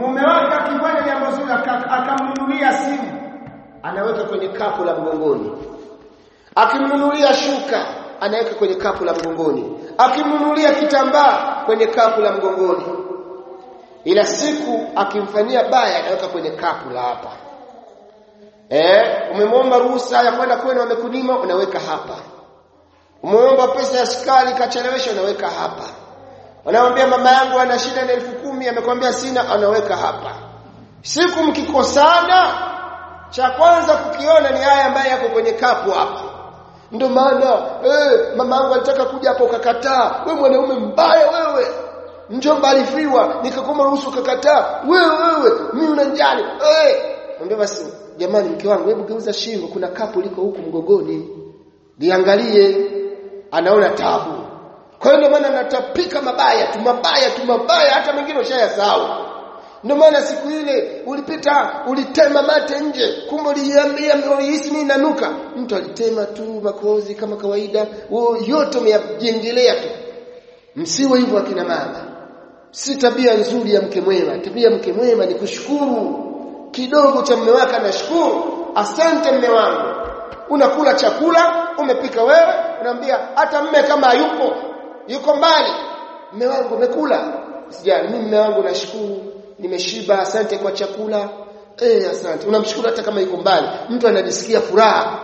mume wake akifanya jambo zuri akamnunulia simu. Anaweka kwenye kapu la mgongoni. Akimnunulia shuka anaweka kwenye kapu la mgongoni. Akimnunulia kitambaa kwenye kapu la mgongoni. Ila siku akimfanyia baya anaweka kwenye kapu la hapa. Eh umemwomba ruhusa ya kwenda kwenu wamekunyima unaweka hapa. Umeomba pesa ya sukari kachelewesha unaweka hapa Anamwambia mama yangu ana shida na elfu kumi amekwambia sina anaweka hapa. Siku mkikosana cha kwanza kukiona ni haya ambaye yako kwenye kapu hapa. Ndio maana eh mama yangu alitaka kuja hapa ukakataa. Wewe mwanaume mbaya wewe. Njomba alifiwa nikakoma ruhusa ukakataa. Wewe wewe mimi unanjali. Eh ndio basi jamani mke wangu hebu geuza shingo kuna kapu liko huku mgogoni. Liangalie anaona tabu. Kwa hiyo ndio maana natapika mabaya tu mabaya tu mabaya hata mengine ushayasahau. Ndio maana siku ile ulipita ulitema mate nje kumbe uliambia ulihisi mimi nanuka. Mtu alitema tu makozi kama kawaida yote umeyajengelea tu. Msiwe hivyo akina mama. Si tabia nzuri ya mke mwema. Tabia mke mwema ni kushukuru. Kidogo cha mume wake anashukuru. Asante mume wangu. Unakula chakula, umepika wewe, unaambia hata mme kama hayupo, yuko mbali. Mme wangu umekula sijali mimi mme wangu nashukuru. Nimeshiba asante kwa chakula. Eh asante. Unamshukuru hata kama yuko mbali. Mtu anajisikia furaha.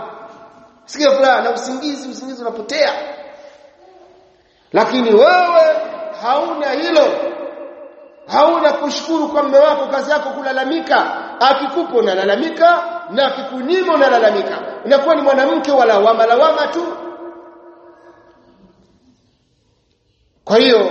Sikia furaha na usingizi usingizi unapotea. Lakini wewe hauna hilo. Hauna kushukuru kwa mme wako kazi yako kulalamika. Akikupa unalalamika na akikunyima unalalamika. Unakuwa ni mwanamke wala lawama lawama tu Kwa hiyo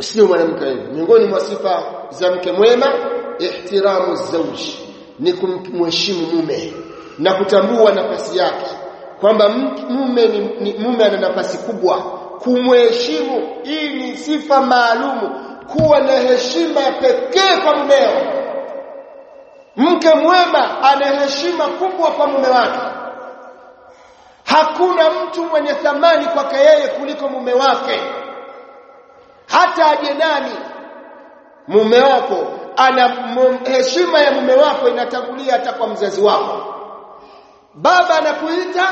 sio mwanamke hivi. Miongoni mwa sifa za mke mwema ihtiramu zauji ni kumheshimu mume na kutambua nafasi yake. Kwamba mume ni, ni mume ana nafasi kubwa kumheshimu hii ni sifa maalumu kuwa na heshima pekee kwa mumeo. Mke mwema ana heshima kubwa kwa mume wake hakuna mtu mwenye thamani kwake yeye kuliko mume wake. Hata aje nani mume wako ana heshima ya mume wako inatangulia hata kwa mzazi wako. Baba anakuita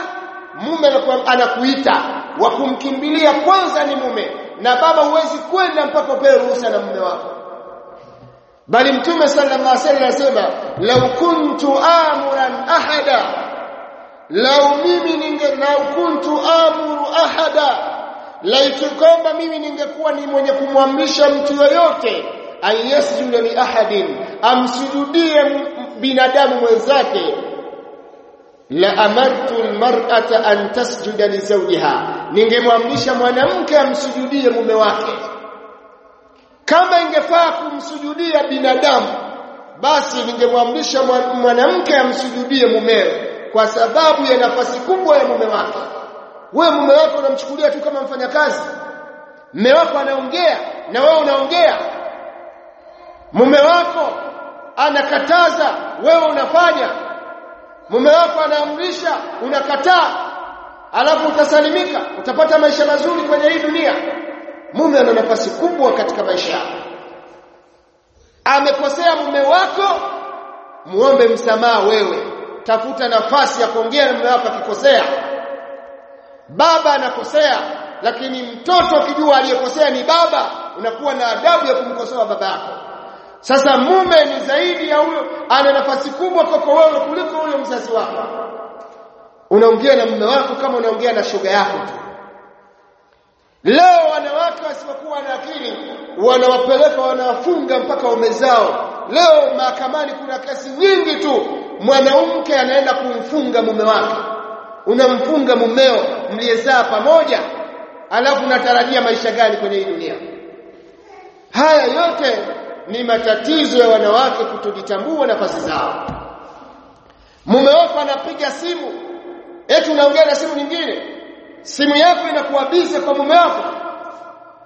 mume anakuita. Wa kumkimbilia kwanza ni mume na baba huwezi kwenda mpaka upewe ruhusa na mume wako. Bali mtume sallallahu alaihi wasallam anasema law kuntu amuran ahada lau mimi ninge lau kuntu amuru ahada. Laiti kwamba mimi ningekuwa ni mwenye kumwamrisha mtu yoyote ayasjuda li ahadin. Amsujudie binadamu mwenzake. La amartu almar'ata an tasjuda li zawjiha. Ningemwamrisha mwanamke amsujudie mume wake. Kama ingefaa kumsujudia binadamu basi ningemwamrisha mwanamke amsujudie mumewe kwa sababu ya nafasi kubwa ya mume wake. Wewe mume wako unamchukulia tu kama mfanyakazi. Mume wako anaongea na wewe unaongea. Mume wako anakataza wewe unafanya. Mume wako anaamrisha unakataa. Alafu utasalimika utapata maisha mazuri kwenye hii dunia. Mume ana nafasi kubwa katika maisha yako. Amekosea mume wako muombe msamaha wewe tafuta nafasi ya kuongea na mume wako akikosea. Baba anakosea lakini mtoto akijua aliyekosea ni baba unakuwa na adabu ya kumkosoa baba yako. Sasa mume ni zaidi ya huyo ana nafasi kubwa kwako wewe kuliko huyo mzazi wako. Unaongea na mume wako kama unaongea na shoga yako tu. Leo wanawake wasipokuwa na akili wanawapeleka wanawafunga mpaka waume zao leo mahakamani kuna kesi nyingi tu. Mwanamke anaenda kumfunga mume wake. Unamfunga mumeo mliyezaa pamoja alafu unatarajia maisha gani kwenye hii dunia? Haya yote ni matatizo ya wanawake kutojitambua nafasi zao. Mume wako anapiga simu. Eti unaongea na simu nyingine? Simu yako inakuwa kwa mume wako.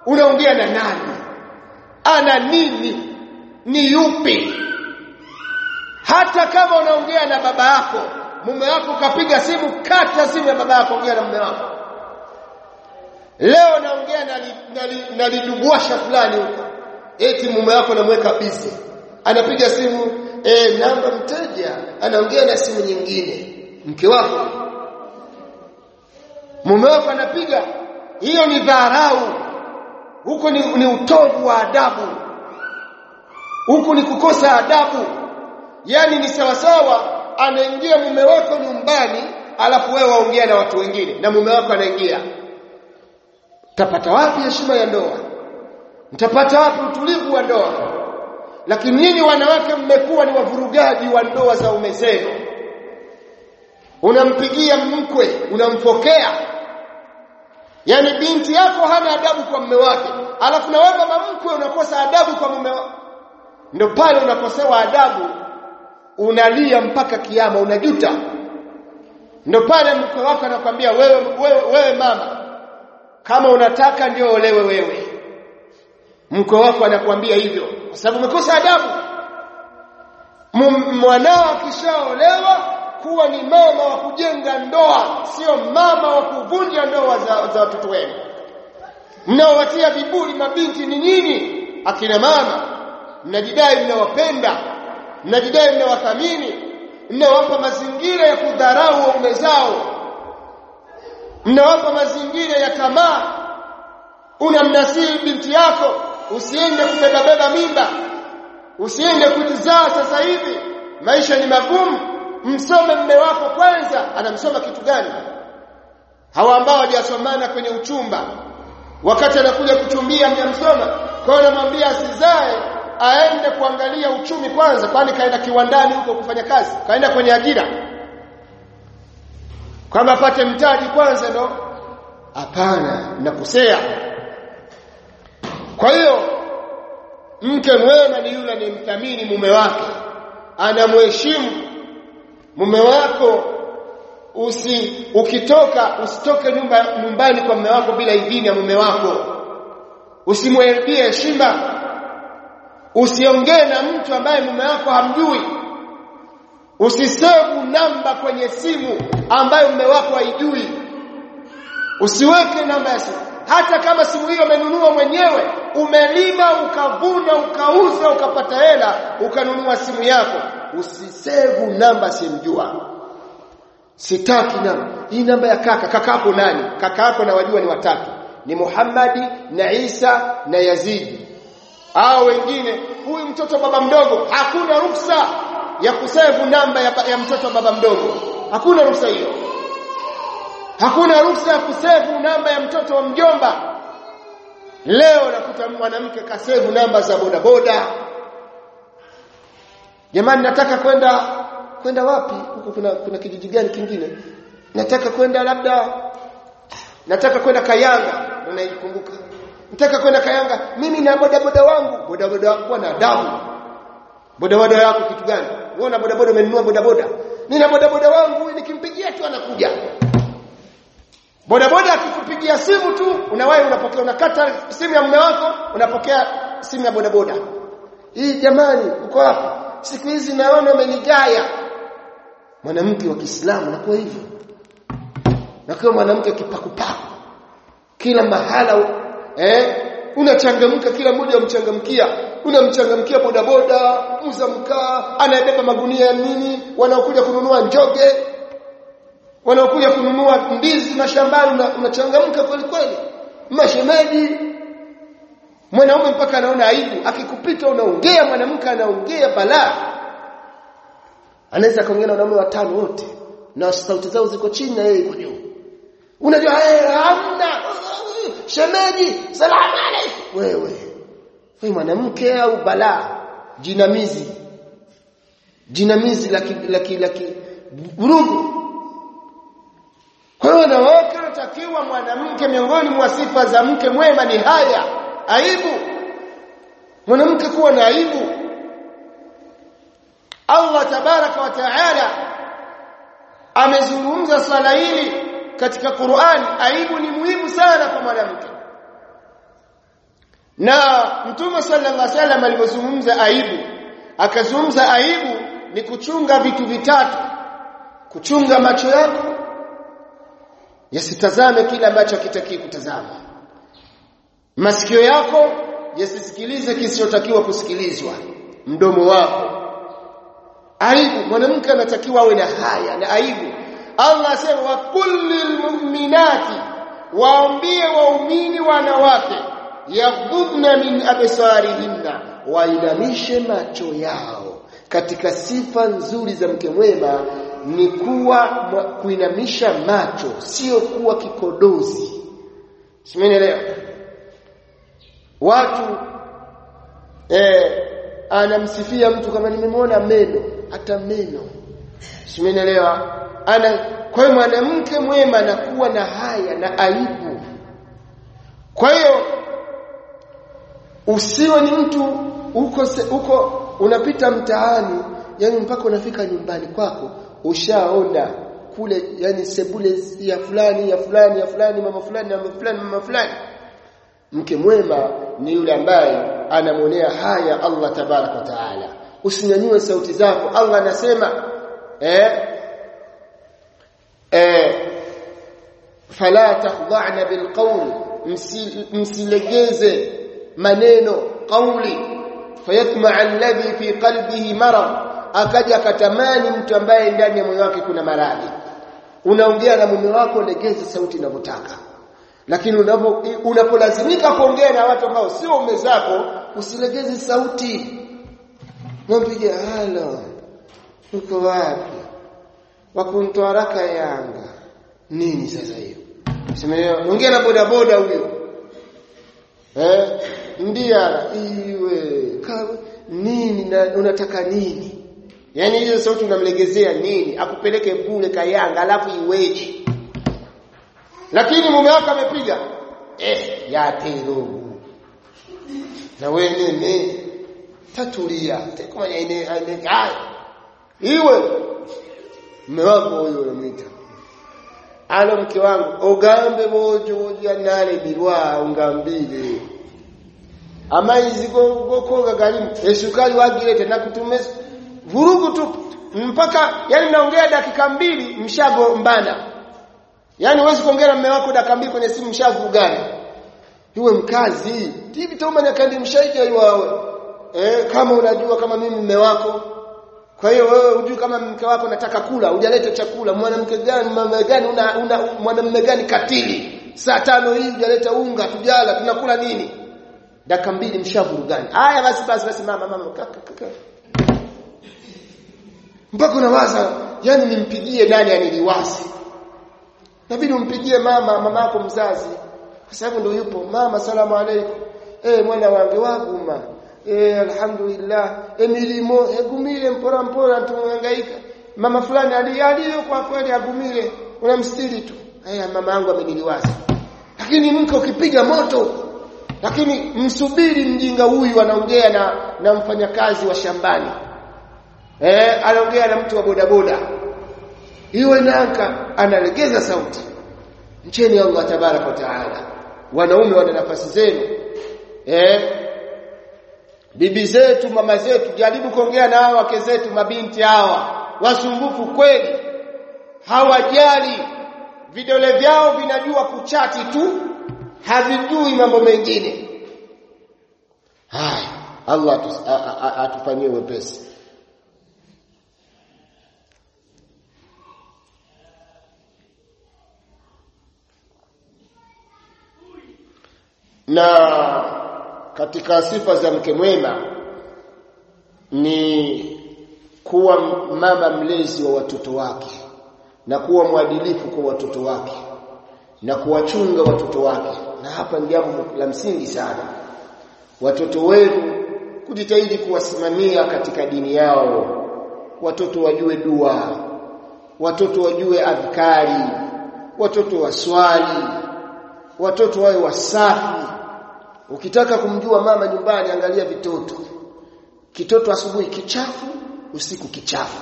Unaongea na nani? Ana nini ni yupi? Hata kama unaongea na baba yako mume wako kapiga simu kata simu ya baba yako ongea na mume wako. Leo naongea na lidubwasha fulani huko. Eti mume wako anamweka busy. Anapiga simu eh namba mteja. Anaongea na simu nyingine. Mke wako. Mume wako anapiga. Hiyo ni dharau. Huko ni, ni utovu wa adabu huku ni kukosa adabu. Yani ni sawasawa anaingia mume wako nyumbani alafu wewe waongea na watu wengine na mume wako anaingia. Mtapata wapi heshima ya ndoa? Mtapata wapi utulivu wa ndoa? Lakini nyinyi wanawake mmekuwa ni wavurugaji wa ndoa za ume zenu. Unampigia mkwe unampokea. Yani binti yako hana adabu kwa mume wake. Alafu na wewe mama mkwe unakosa adabu kwa mume wako ndio pale unakosewa adabu unalia mpaka kiama unajuta. Ndio pale mke wako anakuambia wewe, wewe wewe mama kama unataka ndio olewe wewe. Mke wako anakuambia hivyo kwa sababu umekosa adabu. Mwanao akishaolewa kuwa ni mama wa kujenga ndoa sio mama wa kuvunja ndoa za, za watoto wenu. Mnaowatia viburi mabinti ni nyinyi akina mama mnajidai mnawapenda mnajidai mnawathamini mnawapa mazingira ya kudharau waume zao mnawapa mazingira ya tamaa. Unamnasihi binti yako usiende kubebabeba mimba usiende kujizaa sasa hivi maisha ni magumu. Msome mme wako kwanza anamsoma kitu gani? Hawa ambao hawajasomana kwenye uchumba wakati anakuja kuchumbia mjamsoma kwa hiyo anamwambia asizae aende kuangalia uchumi kwanza kwani kaenda kiwandani huko kufanya kazi kaenda kwenye ajira. Kama apate mtaji kwanza ndo hapana nakosea kwa hiyo mke mwema ni yule anayemthamini mume wake anamheshimu mume wako usi ukitoka usitoke nyumba nyumbani kwa mume wako bila idhini ya mume wako. Usimwelebie heshima usiongee na mtu ambaye mume wako hamjui. Usisevu namba kwenye simu ambayo mume wako haijui. Usiweke namba ya simu. Hata kama simu hiyo umenunua mwenyewe umelima ukavuna ukauza ukapata hela ukanunua simu yako. Usisevu namba simjua sitaki namba. Hii namba ya kaka. Kaka yako nani? Kaka yako na wajua ni watatu. Ni Muhammadi na Isa na Yazidi hao wengine huyu mtoto baba mdogo hakuna ruksa ya kusevu namba ya, ya mtoto baba mdogo. Hakuna ruksa hiyo. Hakuna ruksa ya kusevu namba ya mtoto wa mjomba. Leo nakuta mwanamke kasevu namba za bodaboda. Jamani nataka kwenda kwenda wapi? Huko kuna kuna kijiji gani kingine? Nataka kwenda labda nataka kwenda Kayanga unaikumbuka nataka kwenda Kayanga mimi na bodaboda wangu. Bodaboda wako na adabu bodaboda yako kitu gani? Wewe na bodaboda umenunua bodaboda? Mimi na bodaboda wangu nikimpigia tu anakuja. Bodaboda akikupigia simu tu unawahi unapokea unakata simu ya mume wako unapokea simu ya bodaboda. Hii jamani uko wapi? Siku hizi naona umenigaya mwanamke wa Kiislamu nakuwa hivyo nakuwa mwanamke kipakupaku kila mahala eh? Unachangamka kila mmoja amchangamkia. Unamchangamkia bodaboda muza mkaa anayebeba magunia ya nini wanaokuja kununua njoge wanaokuja kununua ndizi mashambani unachangamka kweli kweli? Mashemeji. Mwanaume mpaka anaona aibu. Akikupita unaongea mwanamke anaongea balaa. Anaweza kaongea na wanaume watano wote na sauti zao ziko chini na yeye iko juu. Unajua eh hamna shemeji salamu alaykum. Wewe wewe mwanamke au balaa? Jinamizi. Jinamizi la la la vurugu kwa hiyo wanawake wanatakiwa mwanamke miongoni mwa sifa za mke mwema ni haya. Aibu. Mwanamke kuwa na aibu. Allah tabaraka wa taala amezungumza swala hili katika Qur'an aibu ni muhimu sana kwa mwanamke. Na mtume sallallahu alaihi wasallam alipozungumza aibu akazungumza aibu ni kuchunga vitu vitatu. Kuchunga macho yako yasitazame kile ambacho kitaki kutazama. Masikio yako yasisikilize kisichotakiwa kusikilizwa. Mdomo wako. Aibu mwanamke anatakiwa awe na haya na aibu Allah asema wa kullil mu'minati waambie waumini wanawake yaghudna min absarihinna wainamishe macho yao katika sifa nzuri za mke mwema ni kuwa kuinamisha macho sio kuwa kikodozi simenielewa? Watu eh anamsifia mtu kama nimemwona meno hata meno. Simenielewa ana kwa hiyo mwanamke mwema anakuwa na haya na aibu. Kwa hiyo usiwe ni mtu uko uko unapita mtaani yani mpaka unafika nyumbani kwako ushaona kule yani sebule ya fulani ya fulani ya fulani mama fulani mama fulani mama fulani. Mke mwema ni yule ambaye anamwonea haya Allah tabarak wa taala. Usinyanyue sauti zako Allah anasema eh fala takhda'na bilqawl msilegeze maneno kauli fayatma alladhi fi qalbihi marad akaja akatamani mtu ambaye ndani ya moyo wake kuna maradhi unaongea na mume wako legeze sauti unavyotaka lakini unapo unapolazimika kuongea na watu ambao sio ume zako usilegeze sauti. Mwambie halo uko wapi wakuntoaraka yanga nini sasa hiyo Usimeelewa? Ongea na boda boda huyo. Eh? Ndia iwe kawe nini na unataka nini? yani hiyo sauti unamlegezea nini? Akupeleke bure kayanga alafu iweje? Lakini mume wako amepiga eh ya terogu. Na wewe nini? Tatulia. Tekoma ine ine iwe mume wako huyo unamwita alo mke wangu. Ogambe bojo bojo nale birwa ungambile. Amaizi gokoga galimu esukali tena kutumesa vurugu tu mpaka yani naongea dakika mbili mshago mbana. Yani huwezi kuongea na mume wako dakika mbili kwenye simu mshavugana iwe mkazi. Tibi toma nyakandi mshaija iwawe eh kama unajua kama mimi mume wako kwa hiyo wewe hujui kama mke wako nataka kula, hujaleta chakula, mwanamke gani mama gani una, una mwanamume gani katili? Saa tano hii hujaleta unga, tujala, tunakula nini? Dakika mbili mshavurugani. Haya basi basi basi mama mama kaka kaka. Mpaka unawaza, yani nimpigie nani aniliwasi? Nabidi umpigie mama, mama yako mzazi. Kwa sababu ndio yupo. Mama salamu alaykum. Eh mwana wangu waguma eh alhamdulillah. Emilimo egumile mpora mpora tumuhangaika mama fulani aliyo kwa kweli agumile. Unamstiri tu. Haya mama yangu ameniliwaza. Lakini mke ukipiga moto lakini msubiri mjinga huyu anaongea na na mfanyakazi wa shambani. Eh anaongea na mtu wa bodaboda. Iwe nanka analegeza sauti. Mcheni Allah tabarak wa taala. Wanaume wana nafasi zenu. Eh bibi zetu mama zetu jaribu kuongea na hawa wake zetu mabinti hawa. Wasumbufu kweli. Hawajali. Vidole vyao vinajua kuchati tu. Havijui mambo mengine. Haya Allah atufanyie wepesi. Na katika sifa za mke mwema ni kuwa mama mlezi wa watoto wake na kuwa mwadilifu kwa watoto wake na kuwachunga watoto wake. Na hapa ni jambo la msingi sana. Watoto wenu kujitahidi kuwasimamia katika dini yao. Watoto wajue dua. Watoto wajue adhkari watoto waswali. Watoto wawe wasafi Ukitaka kumjua mama nyumbani angalia vitoto. Kitoto asubuhi kichafu, usiku kichafu.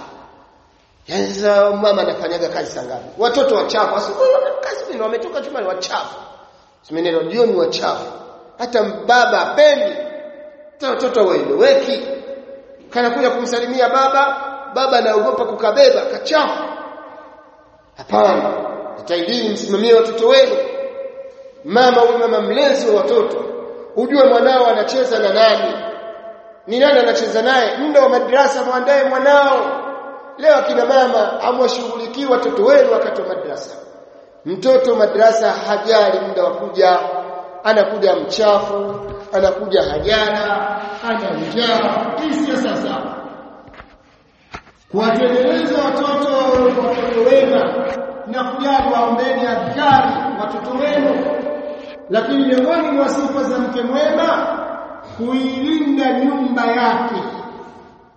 Sasa mama anafanyaga kazi sangapi? Watoto wachafu asubuhi kazi mimi wametoka chuma ni wachafu. Simeneno jioni wachafu. Hata baba apendi. Watoto waeleweki. Kana kuja kumsalimia baba, baba anaogopa kukabeba kachafu. Hapana. Jitahidini msimamie watoto wenu. Mama huyu mama mlezi wa watoto ujue mwanao anacheza na nani. Ni nani anacheza naye? Muda wa madrasa mwandae mwanao. Leo akina mama amwashughulikie watoto wenu wakati wa madrasa. Mtoto madrasa hajali muda wa kuja. Anakuja mchafu anakuja hajara ana njaa. Hii sasa kuwatendeleza watoto watoto wema na kujali waombeni adhari watoto wenu lakini miongoni mwa sifa za mke mwema kuilinda nyumba yake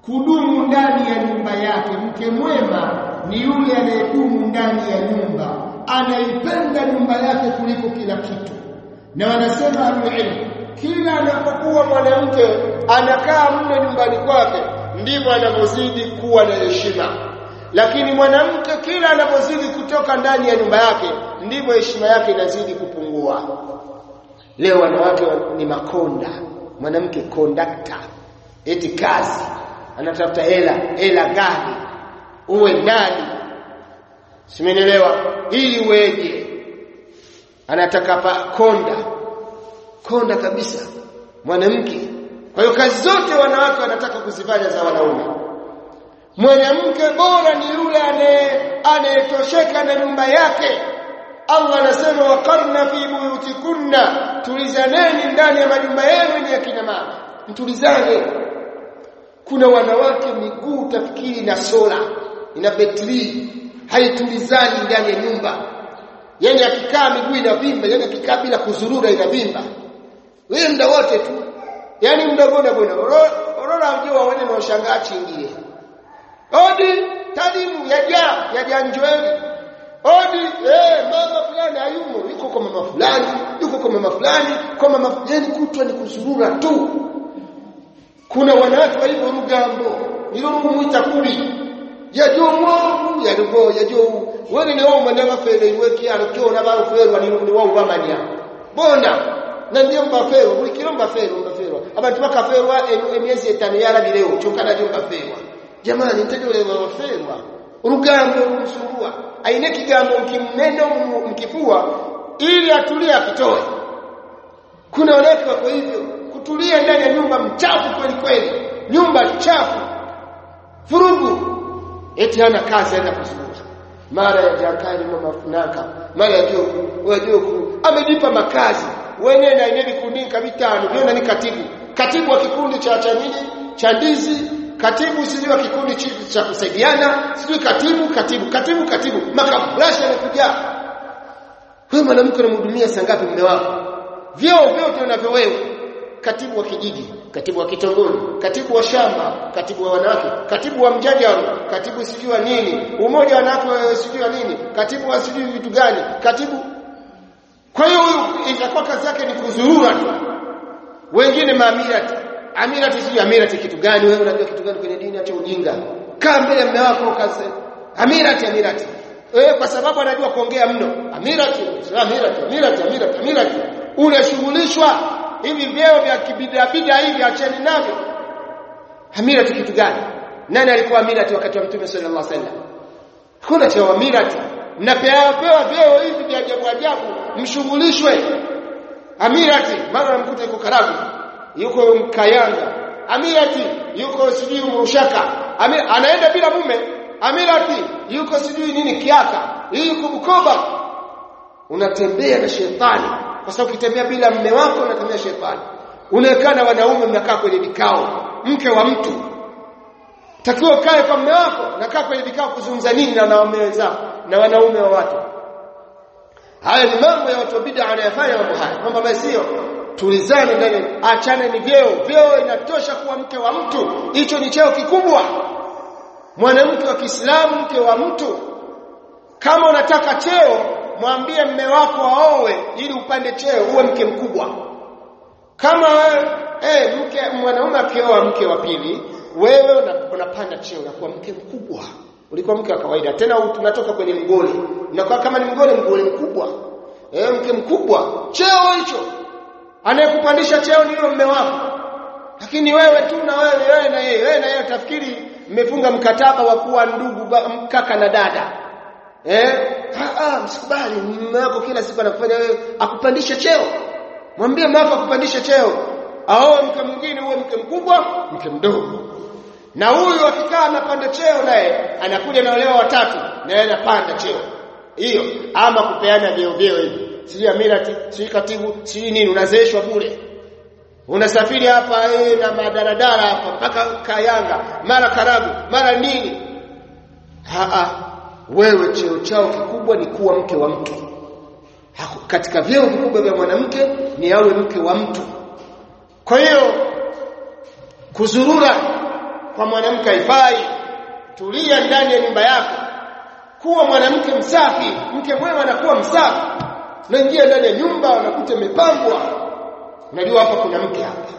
kudumu ndani ya nyumba yake. Mke mwema ni yule anayedumu ndani ya nyumba anaipenda nyumba yake kuliko kila kitu. Na wanasema ahlulilmu kila anapokuwa mwanamke anakaa mle nyumbani kwake ndivyo anavyozidi kuwa na heshima. Lakini mwanamke kila anapozidi kutoka ndani ya nyumba yake ndivyo heshima yake inazidi kupungua leo wanawake ni makonda mwanamke kondakta. Eti kazi anatafuta hela hela gani? Uwe nani? Simenielewa. Ili uweje? Anataka pa konda. Konda kabisa mwanamke. Kwa hiyo kazi zote wanawake wanataka kuzifanya za wanaume. Mwanamke bora ni yule anayetosheka na nyumba yake Allah anasema waqarna fi buyutikunna. Tulizaneni ndani ya majumba yenu ya kina mama. Mtulizane. Kuna wanawake miguu tafikiri na sola ina betri haitulizani ndani ya nyumba. Yani akikaa miguu inavimba yani akikaa bila kuzurura inavimba wewe muda wote tu. Yani muda bona bona orora unajua wewe na ushangaa chingie odi tadimu yaja yaja njweli odi eh mama fulani hayumo. Yuko kwa mama fulani yuko kwa mama fulani kwa mama yani kutwa ni kuzurura tu. Kuna wanawake hivyo rugambo. Nilo muita kuli. Yajo mwangu yalipo yajo wewe ni wao mwana mafere iweki alokyo na bao fele ni wao bamanya bonda na ndio mbafero buli kilo mbafero mbafero abantu bakaferwa emyezi etano rabi leo chokana ndio mbafero jamani ntajole mbafero rugambo kusurua aine kigambo kimneno mkifua ili atulie akitoe. Kuna wanawake wako hivyo. Kutulia ndani ya nyumba mchafu kweli kweli. Nyumba chafu. Furugu eti hana kazi aenda kuzungumza mara ya jakani na mafunaka mara ya amejipa makazi. Wenye na ile vikundi viona ni katibu. Katibu wa kikundi cha cha nini? Cha ndizi katibu sijui kikundi cha kusaidiana sijui katibu katibu katibu katibu. Makabrasha yanakuja wewe mwanamke unamhudumia saa ngapi mume wako? Vyeo vyote unavyo wewe. Katibu wa kijiji katibu wa kitongoji katibu wa shamba katibu wa wanawake katibu wa mjadala katibu sijui wa nini umoja wa wanawake sijui wa nini katibu wa sijui vitu gani katibu. Kwa hiyo huyu itakuwa kazi yake ni kuzurura tu. Wengine maamirati amirati sijui amira kitu gani wewe unajua kitu gani kwenye dini acha ujinga? Kaa mbele mume wako kazi amirati amirati wewe kwa sababu anajua kuongea mno. Amirati amirati amirati amirati amirati unashughulishwa hivi vyeo vya kibida bida hivi acheni navyo. Amirati kitu gani? Nani alikuwa amirati wakati wa mtume sallallahu alaihi wasallam? Kuna cha amirati mnapewa pewa vyeo hivi vya ajabu ajabu mshughulishwe. Amirati mara namkuta yuko karagu yuko mkayanga. Amirati yuko sijui mrushaka Amir, anaenda bila mume. Amirati yuko sijui nini kiaka. Yuko bukoba. Unatembea na shetani. Kwa sababu ukitembea bila mume wako unatembea shetani. Unakaa na wanaume mnakaa kwenye vikao. Mke wa mtu. Takiwa kae kwa mume wako nakaa kwenye vikao kuzungumza nini na wanaume wenzako na wanaume wa watu. Haya ni mambo ya watu wa bid'a wanayofanya mambo haya. Mambo ambayo sio tulizane ndani achane ni vyeo. Vyeo inatosha kuwa mke wa mtu. Hicho ni cheo kikubwa. Mwanamke wa Kiislamu mke wa mtu. Kama unataka cheo mwambie mme wako aowe ili upande cheo uwe mke mkubwa. Kama eh mke mwanaume akioa mke wa pili wewe unapanda cheo unakuwa mke mkubwa. Ulikuwa mke wa kawaida. Tena unatoka kwenye mgoli unakuwa kama ni mgoli mgoli mkubwa. Eh mke mkubwa. Cheo hicho anayekupandisha cheo ni mume wako. Lakini wewe tu na wewe wewe na yeye wewe na yeye tafikiri mmefunga mkataba wa kuwa ndugu kaka na dada. Eh? Ah ah msikubali mume wako kila siku anakufanya wewe akupandisha cheo. Mwambie mama akupandishe cheo. Aoe mke mwingine uwe mke mkubwa mke mdogo. Na huyu akikaa anapanda cheo naye anakuja na walewa watatu naye anapanda cheo. Hiyo ama kupeana vyeo vyeo hivi sijui amirati si katibu si nini unazeeshwa kule unasafiri hapa eh, na madaradara hapa mpaka Kayanga mara karabu mara nini. Haa, wewe cheo chao kikubwa ni kuwa mke wa mtu. Katika vyeo vikubwa vya mwanamke ni awe mke wa mtu. Kwa hiyo kuzurura kwa mwanamke haifai. Tulia ndani ya nyumba yako. Kuwa mwanamke msafi mke mwema anakuwa msafi unaingia ndani ya nyumba unakuta imepambwa unajua hapa kuna mke hapa.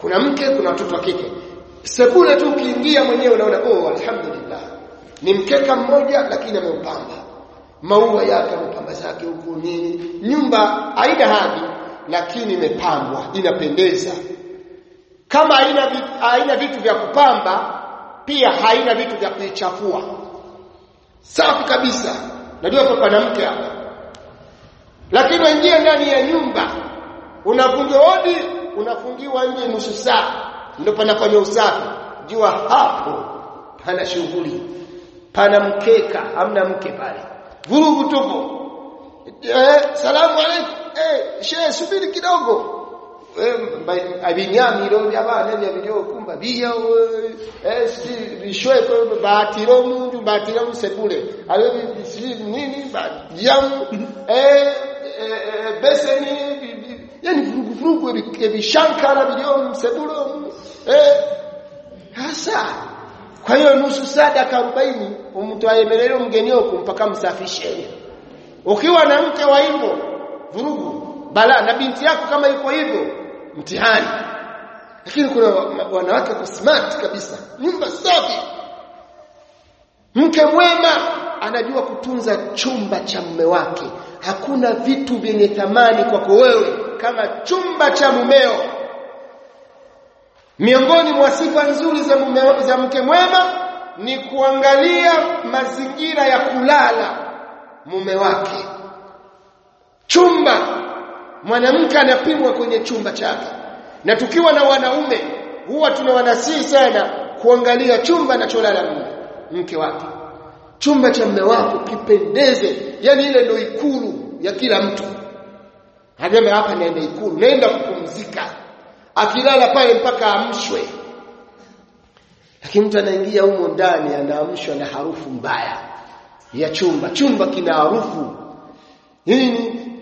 Kuna mke kuna watoto wa kike. Sebule tu ukiingia mwenyewe unaona oh alhamdulillah. Ni mkeka mmoja lakini ameupamba. Maua yake amepamba zake huku nini nyumba haina hadhi lakini imepambwa inapendeza. Kama haina haina vitu vya kupamba pia haina vitu vya kuichafua. Safi kabisa. Najua kwa pana hapa lakini waingia ndani ya nyumba unavunjwa hodi unafungiwa nje nusu saa. Ndio panafanya usafi. Jua hapo pana shughuli pana mkeka hamna mke pale. Vurugu tupo eh salamu alaykum eh shehe subiri kidogo. Abinyami abinyamiro byabana video kumba biya eh si bishwe ko batiro mundu batiro musebule alo si nini bajamu eh beseni yani vurugu vurugu ebishankara bidio msebulo eh. Hasa kwa hiyo nusu saa dakika 40 mtu ayemelele mgeni wako mpaka msafishe. Ukiwa na mke wa hivyo vurugu bala na binti yako kama yuko hivyo mtihani. Lakini kuna wanawake kwa smart kabisa nyumba safi. Mke mwema anajua kutunza chumba cha mume wake hakuna vitu vyenye thamani kwako wewe kama chumba cha mumeo. Miongoni mwa sifa nzuri za mume za mke mwema ni kuangalia mazingira ya kulala mume wake. Chumba mwanamke anapimwa kwenye chumba chake. Na tukiwa na wanaume huwa tunawanasihi sana kuangalia chumba anacholala mke wake chumba cha mume wako kipendeze yani ile ndio ikulu ya kila mtu. Hajame hapa naenda ikulu nenda kupumzika. Akilala pale mpaka amshwe. Lakini mtu anaingia humo ndani anaamshwa na harufu mbaya ya chumba. Chumba kina harufu. Hii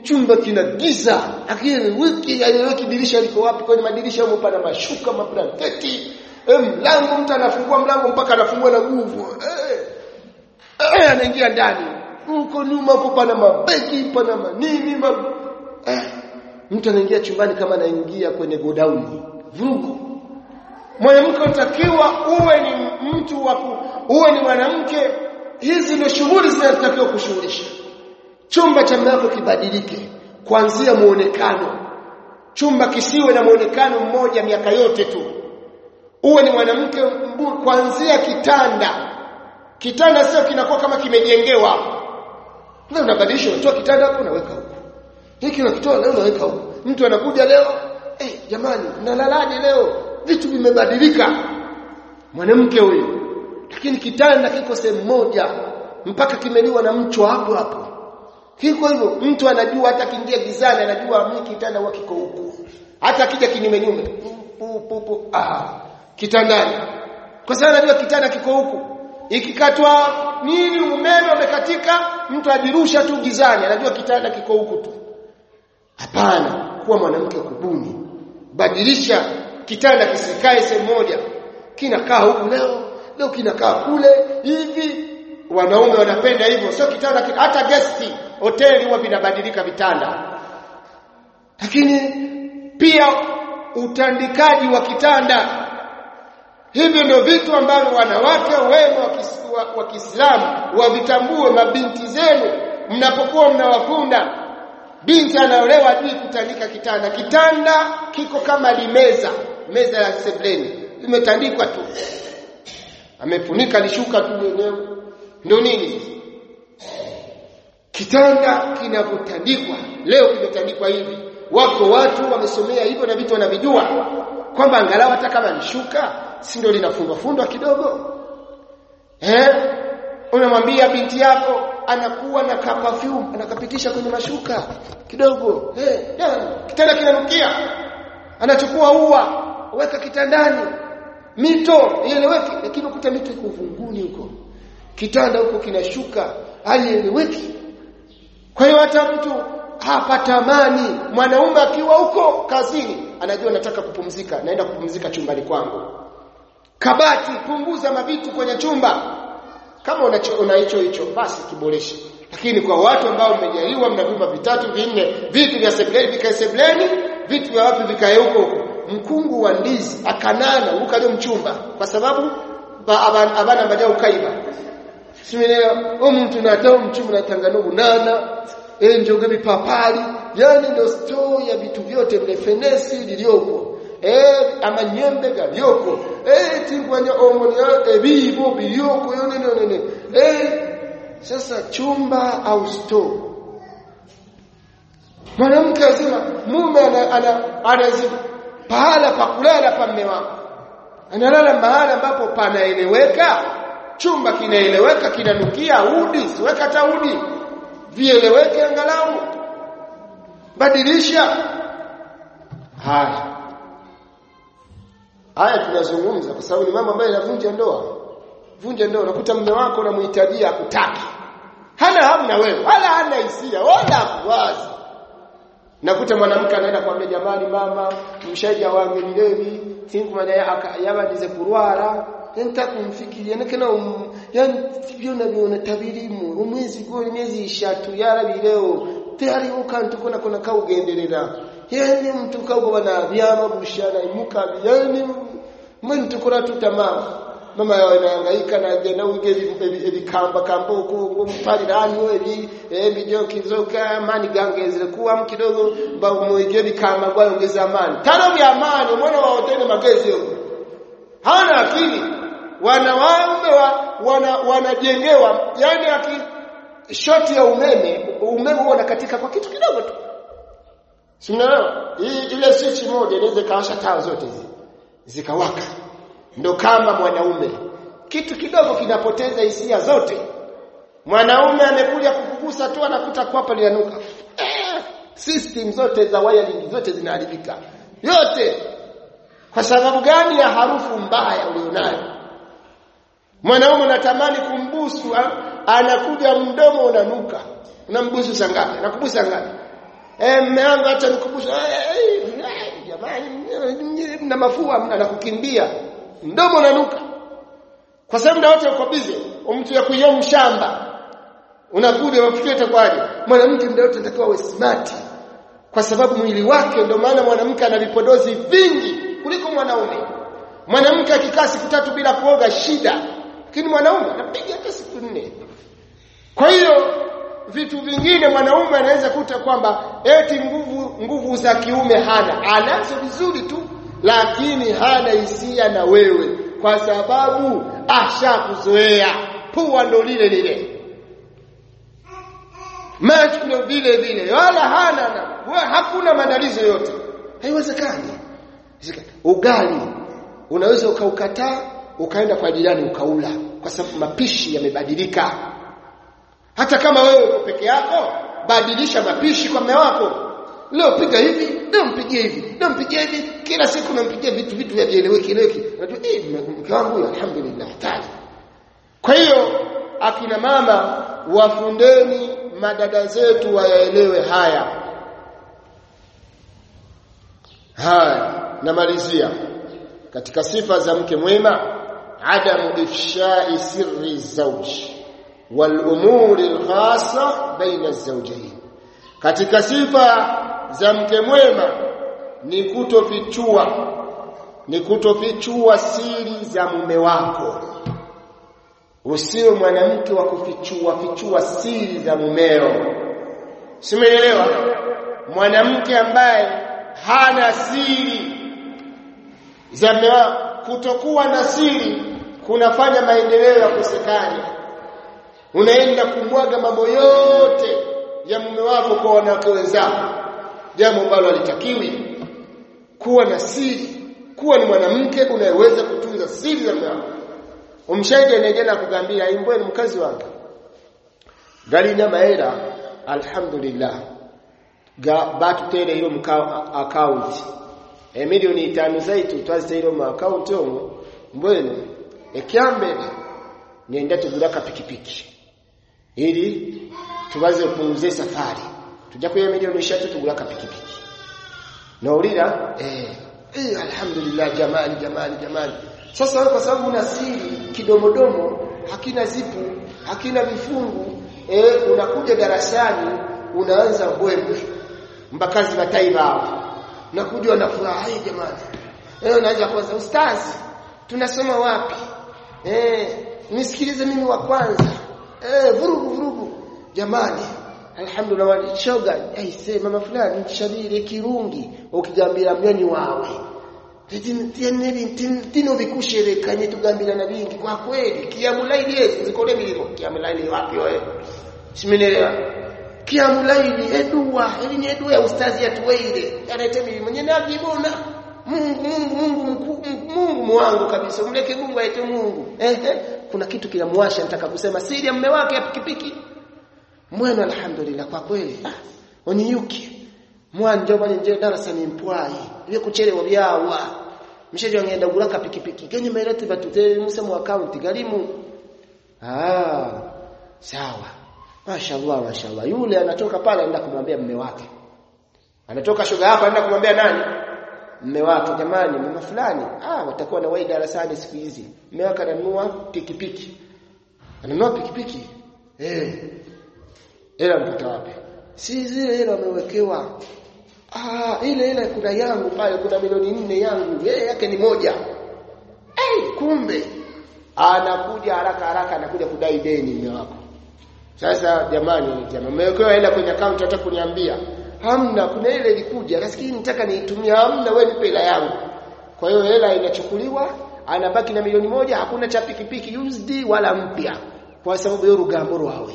chumba kina giza. Lakini wiki aliweki dirisha liko wapi? Kwenye madirisha humo pana mashuka mablanketi e, mlango mtu anafungua mlango mpaka anafungua na nguvu. Eh eh anaingia ndani. Huko nyuma huko pana mabeki pana manini ma... eh. mtu anaingia chumbani kama anaingia kwenye godauni vurugu. Mwanamke unatakiwa uwe ni mtu wa uwe ni mwanamke. Hizi ndio shughuli zinazotakiwa kushughulisha. Chumba cha mlango kibadilike kuanzia muonekano. Chumba kisiwe na muonekano mmoja miaka yote tu. Uwe ni mwanamke kuanzia kitanda kitanda sio kinakuwa kama kimejengewa. Leo unabadilisha unatoa kitanda hapo unaweka huko. Hiki unakitoa leo unaweka huko. Mtu anakuja leo eh hey, jamani mnalalaje leo? Vitu vimebadilika. Mwanamke huyo lakini kitanda kiko sehemu moja mpaka kimeliwa na mchwa hapo hapo. Kiko hivyo mtu anajua hata kiingia gizani anajua mimi kitanda huwa kiko huko hata akija kinyume nyume pu pu pu ah kitandani. Kwa sababu anajua kitanda kiko huku ikikatwa nini umeme umekatika mtu ajirusha tu gizani anajua kitanda kiko huku tu. Hapana kuwa mwanamke kubuni. Badilisha kitanda kisikae sehemu moja kinakaa huku leo leo kinakaa kule hivi. Wanaume wanapenda hivyo sio kitanda hata guest hoteli huwa vinabadilika vitanda. Lakini pia utandikaji wa kitanda hivyo ndio vitu ambavyo wanawake wema wa Kiislamu wavitambue mabinti zenu mnapokuwa mnawafunda binti anaolewa ajui kutandika kitanda. Kitanda kiko kama limeza meza ya sebleni limetandikwa tu. Amefunika lishuka tu mwenyewe. Ndio nini? Kitanda kinavyotandikwa. Leo kimetandikwa hivi. Wako watu wamesomea hivyo na vitu wanavijua. Kwamba angalau hata kama ni shuka si ndio linafundwa fundwa kidogo. Eh unamwambia binti yako anakuwa na perfume anakapitisha kwenye mashuka kidogo. Eh kitanda kinanukia. Anachukua ua weka kitandani. Mito ieleweki lakini ukuta mito iko huko. Kitanda huko kinashuka halieleweki kwa hiyo hata mtu hapatamani. Mwanaume akiwa huko kazini anajua nataka kupumzika naenda kupumzika chumbani kwangu kabati punguza mavitu kwenye chumba. Kama una hicho hicho basi kiboreshe. Lakini kwa watu ambao mmejaliwa mna vyumba vitatu vinne vitu vya sebleni vikae sebleni vitu vya wapi vikae huko mkungu wa ndizi akanana ukaje mchumba. Kwa sababu abana abana baada ukaiba. Simenelewa mtu natao mchumba na tanganubu nana enjoge mipapali yani ndio store ya vitu vyote vile fenesi liliyopo eh ama nyembe galyoko eh biliyoko yone nene nene eh sasa chumba au store. Mwanamke azima mume ana ana anazima pahala pa kulala pa mume wako analala mahala ambapo panaeleweka chumba kinaeleweka kinanukia udi siweka hata udi. Vieleweke angalau. Badilisha. Haya haya tunazungumza kwa sababu ni mama ambaye anavunja ndoa. Vunja ndoa unakuta mume wako unamhitajia akutaki hana hamu na wewe wala hana hisia wala kuwazi nakuta mwanamke anaenda kwambia jamani mama mshaja wangu nilevi singu madaya yabadize kurwara. Nta kumfikiria nekena um, yani byona tabiri tabirimu umwezi gori miezi ishatu yarabireo tayari ukantu kona kona kaugenderera yani mtu kaugo bana vyama bushana imuka yani mtu kora tutama. Mama yawe nahangaika na genda uge ebikamba kambo ko mpari rani ebi ebijo kizoka mani gangezile kuwa kidogo ba muige bikamba kwa ongeza amani tano vya amani mwana wa hoteli magezi huko hana akili. Wanawaume wa, wana wanajengewa yani aki shoti ya umeme umeme huo unakatika kwa kitu kidogo tu Simnaelewa? Hii ile switch moja inaweza kawasha taa zote hizi zikawaka. Ndo kama mwanaume. Kitu kidogo kinapoteza hisia zote. Mwanaume amekuja kukugusa tu anakuta kwapa linanuka. Eh, system zote za wiring zote zinaharibika. Yote. Kwa sababu gani ya harufu mbaya ulionayo? Mwanaume anatamani kumbusu, anakuja mdomo unanuka. Unambusu sangapi? Nakubusa ngapi? Eh mume wangu acha nikubusu. Jamani mna mafua mna kukimbia. Mdomo unanuka. Kwa sababu ndio wote uko busy. Mtu ya kuyo mshamba. Unakuja wafikie takwaje? Mwanamke ndio wote anatakiwa awe smart. Kwa sababu mwili wake ndio maana mwanamke ana vipodozi vingi kuliko mwanaume. Mwanamke akikaa siku tatu bila kuoga shida. Lakini mwanaume anapiga hata siku nne. Kwa hiyo vitu vingine mwanaume anaweza kuta kwamba eti nguvu nguvu za kiume hana. Anazo vizuri tu lakini hana hisia na wewe kwa sababu ashakuzoea. Pua ndo lile lile. Macho ndo vile vile. Wala hana na we hakuna maandalizo yote haiwezekani. Ugali unaweza ukaukataa ukaenda kwa jirani ukaula kwa sababu mapishi yamebadilika hata kama wewe uko peke yako badilisha mapishi kwa mume wako. Leo piga hivi leo mpigie hivi leo mpigie hivi. Kila siku nampigia vitu vitu vya vieleweki eleweki. Unajua eh mke wangu alhamdulillah tali kwa hiyo akina mama wafundeni madada zetu wayaelewe haya. Haya namalizia. Katika sifa za mke mwema adamu ifshai sirri zawji walumuri khasa baina zawjayn katika sifa za mke mwema ni kutofichua ni kutofichua siri za mume wako. Usiwe mwanamke wa kufichua fichua siri za mumeo. Simeelewa mwanamke ambaye hana siri za kutokuwa na siri kunafanya maendeleo ya kusekana unaenda kumwaga mambo yote ya mume wako kwa wanawake wenzako. Jambo ambalo halitakiwi. Kuwa na siri. Kuwa ni mwanamke unayeweza kutunza siri za mume wako. Umshahidi anayejana akukwambia imbwe ni mkazi wangu gali nyama era alhamdulillah. Ga batutere hiyo mka account. E milioni itanu zaitu twaziteire mu account omu mbwenu ekyambere nenda tugura pikipiki ili tubaze kupunguza safari. Tujja milioni 3 tugulaka pikipiki. Naulira eh eh alhamdulillah jamani jamani jamani. Sasa kwa sababu una siri kidomodomo hakina zipu hakina vifungu eh unakuja darasani unaanza mbwembwe mbakazi bataiba nakuja hii jamani. Eh unaanza kwanza ustazi tunasoma wapi? Eh nisikilize mimi wa kwanza eh vurugu vurugu. Jamani alhamdulillah wali. shoga. Aise mama fulani shabiri kirungi. Ukigambira mnyoni wawe. Tino tugambira na bingi kwa kweli kiamulaili yetu zikole milimo kiamulaili wapi wewe? Simenelewa kiamulaili edua eli ni edua ya ustazi atuweile yanete mwenye nyene agibona Mungu Mungu Mungu mkuu Mungu mwangu kabisa. Umleke Mungu aite Mungu. Ehe kuna kitu kinamwasha nataka kusema siri ya mume wake pikipiki. Mwenu alhamdulillah kwa kweli. Onyuki mwanjo bali nje darasa ni mpwai. Ile kuchelewa byawa. Mshaji angeenda gulaka pikipiki. Kenye merati batute musemo account galimu ah sawa. Mashaallah mashaallah yule anatoka pale anaenda kumwambia mume wake. Anatoka shoga hapa anaenda kumwambia nani? Mume wake. Jamani mama fulani. Ah watakuwa na wai darasani siku hizi mume wake pikipiki. Ananunua pikipiki? Eh. Hela mpata wapi? Si zile hela amewekewa ah ile ile kuna yangu pale kuna milioni nne yangu. Yeye yake ni moja. Hey, kumbe. Anakuja haraka haraka anakuja kudai deni mume wako. Sasa jamani jamaa amewekewa hela kwenye account hata kuniambia. Hamna kuna ile ilikuja. Lakini nitaka niitumie hamna wewe nipe hela yangu. Kwa hiyo hela inachukuliwa anabaki na milioni moja hakuna cha pikipiki used wala mpya kwa sababu yeye rugamboro rwawe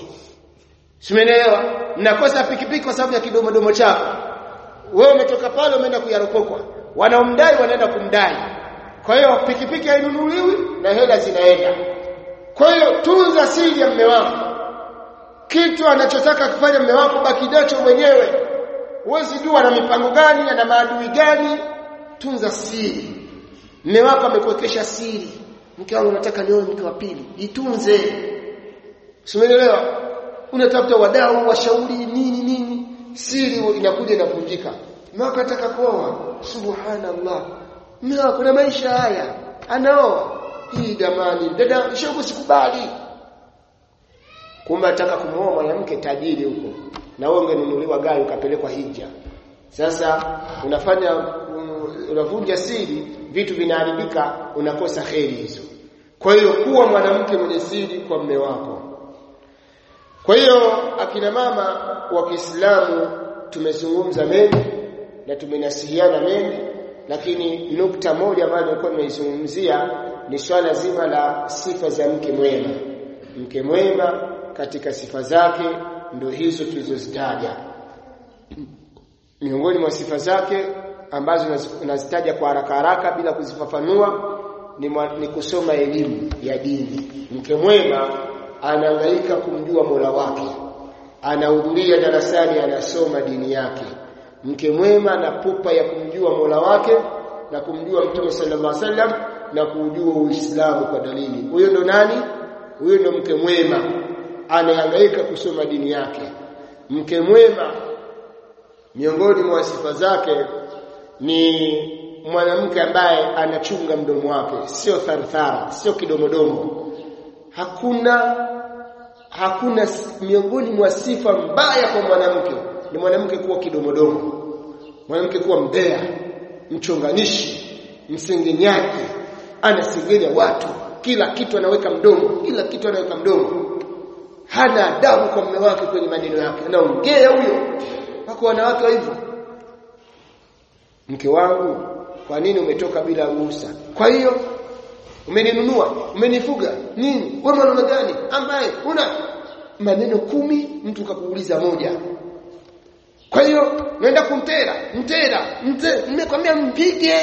simenelewa Mnakosa pikipiki kwa sababu ya kidomodomo chako. Wewe umetoka pale umeenda kuyaropokwa. Wanaomdai wanaenda kumdai. Kwa hiyo pikipiki hainunuliwi na hela zinaenda. Kwa hiyo tunza siri ya mume wako. Kitu anachotaka kufanya mume wako baki nacho mwenyewe. Huwezi jua na mipango gani na maadui gani. Tunza siri. Mume wako amekuwekesha siri. Mke wangu nataka nioe mke wa pili. Itunze. Simeelewa? unatafuta wadau washauri nini nini. Siri inakuja inavunjika. Mama anataka kuoa? Subhanallah. Mume wako na maisha haya. Anaoa? Hii jamani dada shauku sikubali kumbe anataka kumuoa mwanamke tajiri huko. Na wewe ungenunuliwa gari ukapelekwa hija. Sasa unafanya unavunja siri vitu vinaharibika unakosa kheri hizo kwa hiyo kuwa mwanamke mwenye siri kwa mme wako kwa hiyo akina mama wa Kiislamu tumezungumza mengi na tumenasihiana mengi lakini nukta moja ambayo nilikuwa nimeizungumzia ni swala zima la sifa za mke mwema. Mke mwema katika sifa zake ndio hizo tulizozitaja. Miongoni mwa sifa zake ambazo nazitaja kwa haraka haraka bila kuzifafanua ni, mwa, ni kusoma elimu ya dini. Mke mwema anahangaika kumjua Mola wake anahudhuria darasani anasoma dini yake. Mke mwema na pupa ya kumjua Mola wake na kumjua Mtume sallallahu alaihi wasallam na kujua Uislamu kwa dalili. Huyo ndo nani? Huyo ndo mke mwema anahangaika kusoma dini yake. Mke mwema miongoni mwa sifa zake ni mwanamke ambaye anachunga mdomo wake. Sio tharthara sio kidomodomo. Hakuna hakuna miongoni mwa sifa mbaya kwa mwanamke ni mwanamke kuwa kidomodomo. Mwanamke kuwa mbea mchonganishi msengenyaji anasengenya watu. Kila kitu anaweka mdomo kila kitu anaweka mdomo. Hana adabu kwa mume wake kwenye maneno yake. Anaongea huyo. Wako wanawake wa hivyo mke wangu kwa nini umetoka bila ruhusa kwa hiyo umeninunua umenifuga nini? Wewe mwanaume gani? Ambaye una maneno kumi mtu kakuuliza moja. Kwa hiyo naenda kumtera mtera mte nimekwambia mpige.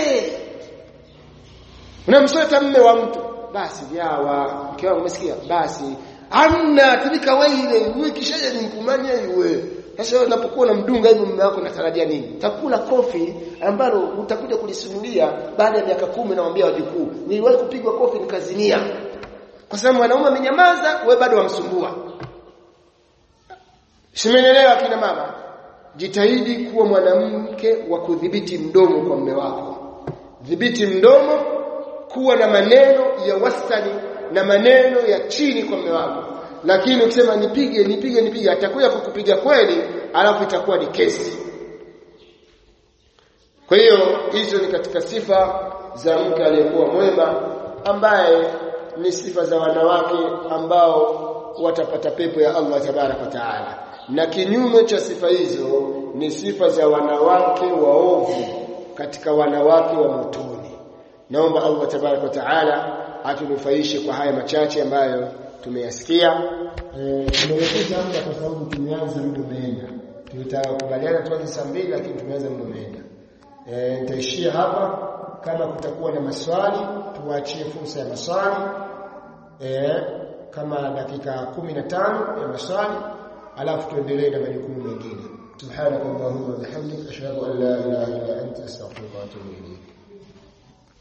Unamsota mme wa mtu. Basi yawa mke wangu umesikia? Basi amna tulika wewe wewe kishaje nikumanya iwe sasa unapokuwa unamdunga hivyo mume wako natarajia nini? Takula kofi ambalo utakuja kulisunulia baada ya miaka kumi naambia wajukuu niliwahi kupigwa kofi nikazimia kwa sababu mwanaume amenyamaza wewe bado wamsumbua Simenelewa kina mama? Jitahidi kuwa mwanamke wa kudhibiti mdomo kwa mume wako. Dhibiti mdomo kuwa na maneno ya wastani na maneno ya chini kwa mume wako lakini ukisema nipige nipige nipige atakuja kukupiga kweli alafu itakuwa ni kesi. Kwa hiyo hizo ni katika sifa za mke aliyekuwa mwema ambaye ni sifa za wanawake ambao watapata pepo ya Allah tabarak wa taala. Na kinyume cha sifa hizo ni sifa za wanawake waovu katika wanawake wa motoni. Naomba Allah tabarak wa taala atunufaishe kwa haya machache ambayo tumeyasikia. Eh tumeelekeza muda kwa sababu tumeanza muda umeenda tutakubaliana tuanze saa mbili lakini tumeanza muda umeenda eh nitaishia hapa. Kama kutakuwa na maswali tuachie fursa ya maswali. Eh kama dakika 15 ya maswali alafu tuendelee na majukumu mengine. Subhanakallahumma wa ashhadu an la ilaha illa anta astaghfiruka wa atubu ilayk